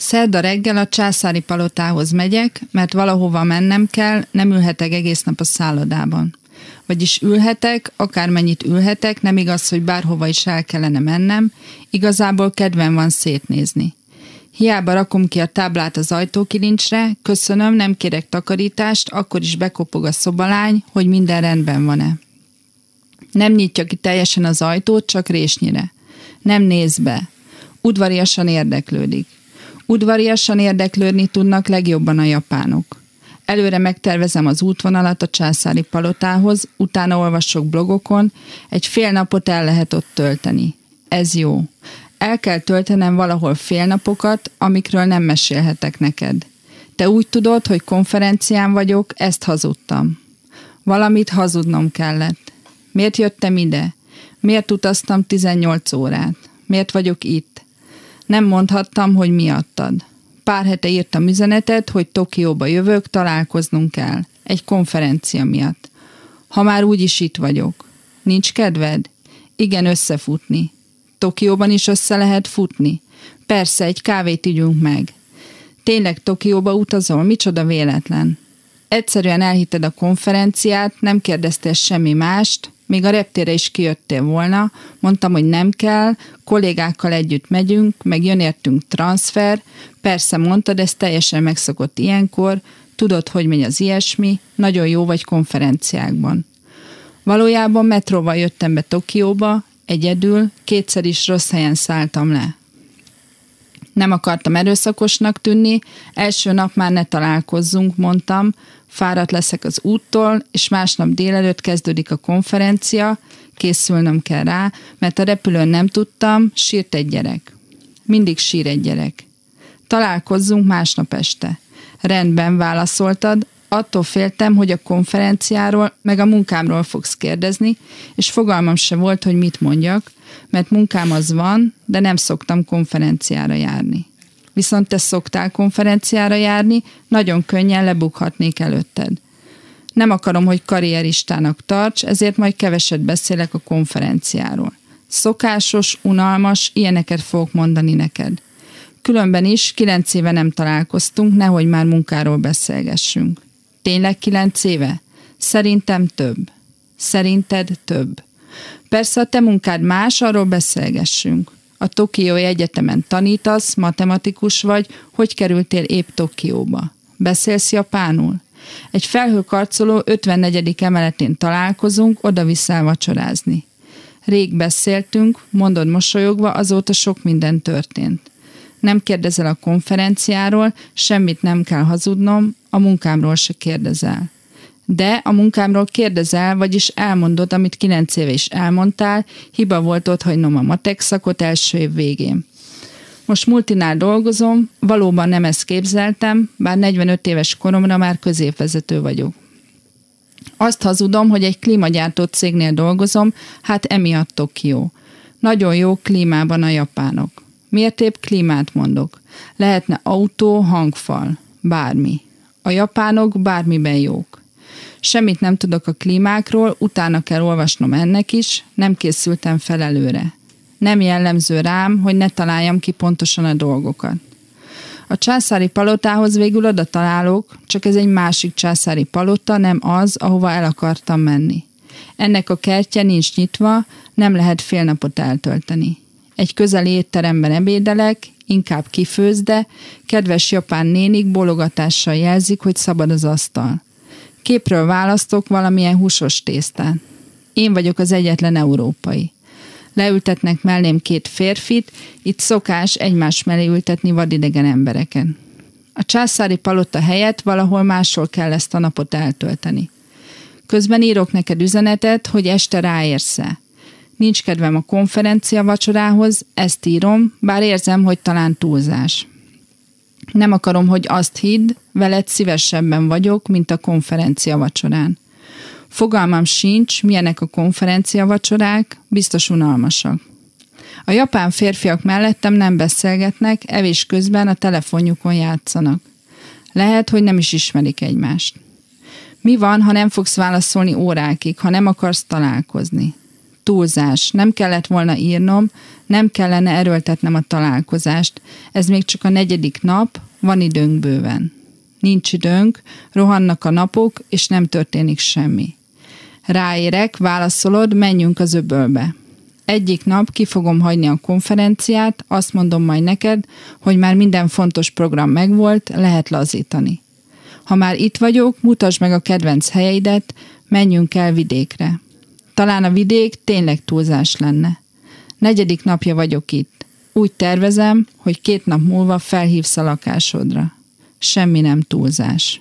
Szerda reggel a császári palotához megyek, mert valahova mennem kell, nem ülhetek egész nap a szállodában. Vagyis ülhetek, akármennyit ülhetek, nem igaz, hogy bárhova is el kellene mennem, igazából kedvem van szétnézni. Hiába rakom ki a táblát az ajtókilincsre, köszönöm, nem kérek takarítást, akkor is bekopog a szobalány, hogy minden rendben van-e. Nem nyitja ki teljesen az ajtót, csak résnyire. Nem néz be. Udvariasan érdeklődik. Udvariasan érdeklődni tudnak legjobban a japánok. Előre megtervezem az útvonalat a császári palotához, utána olvasok blogokon, egy fél napot el lehet ott tölteni. Ez jó. El kell töltenem valahol fél napokat, amikről nem mesélhetek neked. Te úgy tudod, hogy konferencián vagyok, ezt hazudtam. Valamit hazudnom kellett. Miért jöttem ide? Miért utaztam 18 órát? Miért vagyok itt? Nem mondhattam, hogy miattad. Pár hete írtam üzenetet, hogy Tokióba jövök, találkoznunk kell. Egy konferencia miatt. Ha már úgyis itt vagyok. Nincs kedved? Igen, összefutni. Tokióban is össze lehet futni? Persze, egy kávét ígyunk meg. Tényleg Tokióba utazol? Micsoda véletlen. Egyszerűen elhitted a konferenciát, nem kérdeztél semmi mást, még a reptére is kijöttél volna, mondtam, hogy nem kell, kollégákkal együtt megyünk, meg jön értünk transfer, persze mondtad, ez teljesen megszokott ilyenkor, tudod, hogy megy az ilyesmi, nagyon jó vagy konferenciákban. Valójában metróval jöttem be Tokióba, egyedül, kétszer is rossz helyen szálltam le. Nem akartam erőszakosnak tűnni, első nap már ne találkozzunk, mondtam, fáradt leszek az úttól, és másnap délelőtt kezdődik a konferencia, készülnöm kell rá, mert a repülőn nem tudtam, sírt egy gyerek. Mindig sír egy gyerek. Találkozzunk másnap este. Rendben válaszoltad, attól féltem, hogy a konferenciáról, meg a munkámról fogsz kérdezni, és fogalmam se volt, hogy mit mondjak, mert munkám az van, de nem szoktam konferenciára járni viszont te szoktál konferenciára járni, nagyon könnyen lebukhatnék előtted. Nem akarom, hogy karrieristának tarts, ezért majd keveset beszélek a konferenciáról. Szokásos, unalmas, ilyeneket fogok mondani neked. Különben is kilenc éve nem találkoztunk, nehogy már munkáról beszélgessünk. Tényleg kilenc éve? Szerintem több. Szerinted több. Persze a te munkád más, arról beszélgessünk a Tokiói Egyetemen tanítasz, matematikus vagy, hogy kerültél épp Tokióba? Beszélsz japánul? Egy felhőkarcoló 54. emeletén találkozunk, oda viszel vacsorázni. Rég beszéltünk, mondod mosolyogva, azóta sok minden történt. Nem kérdezel a konferenciáról, semmit nem kell hazudnom, a munkámról se kérdezel de a munkámról kérdezel, vagyis elmondod, amit kilenc éve is elmondtál, hiba volt ott hagynom a matek szakot első év végén. Most multinál dolgozom, valóban nem ezt képzeltem, bár 45 éves koromra már középvezető vagyok. Azt hazudom, hogy egy klímagyártó cégnél dolgozom, hát emiatt Tokió. Nagyon jó klímában a japánok. Miért épp klímát mondok? Lehetne autó, hangfal, bármi. A japánok bármiben jók. Semmit nem tudok a klímákról, utána kell olvasnom ennek is, nem készültem fel előre. Nem jellemző rám, hogy ne találjam ki pontosan a dolgokat. A császári palotához végül oda találok, csak ez egy másik császári palota, nem az, ahova el akartam menni. Ennek a kertje nincs nyitva, nem lehet fél napot eltölteni. Egy közeli étteremben ebédelek, inkább kifőzde, kedves japán nénik bologatással jelzik, hogy szabad az asztal. Képről választok valamilyen húsos tésztát. Én vagyok az egyetlen európai. Leültetnek mellém két férfit, itt szokás egymás mellé ültetni vadidegen embereken. A császári palota helyett valahol máshol kell ezt a napot eltölteni. Közben írok neked üzenetet, hogy este ráérsz-e. Nincs kedvem a konferencia vacsorához, ezt írom, bár érzem, hogy talán túlzás. Nem akarom, hogy azt hidd, veled szívesebben vagyok, mint a konferencia vacsorán. Fogalmam sincs, milyenek a konferencia vacsorák, biztos unalmasak. A japán férfiak mellettem nem beszélgetnek, evés közben a telefonjukon játszanak. Lehet, hogy nem is ismerik egymást. Mi van, ha nem fogsz válaszolni órákig, ha nem akarsz találkozni? Túlzás. Nem kellett volna írnom, nem kellene erőltetnem a találkozást. Ez még csak a negyedik nap, van időnk bőven. Nincs időnk, rohannak a napok, és nem történik semmi. Ráérek, válaszolod, menjünk az öbölbe. Egyik nap ki fogom hagyni a konferenciát, azt mondom majd neked, hogy már minden fontos program megvolt, lehet lazítani. Ha már itt vagyok, mutasd meg a kedvenc helyeidet, menjünk el vidékre. Talán a vidék tényleg túlzás lenne. Negyedik napja vagyok itt. Úgy tervezem, hogy két nap múlva felhívsz a lakásodra. Semmi nem túlzás.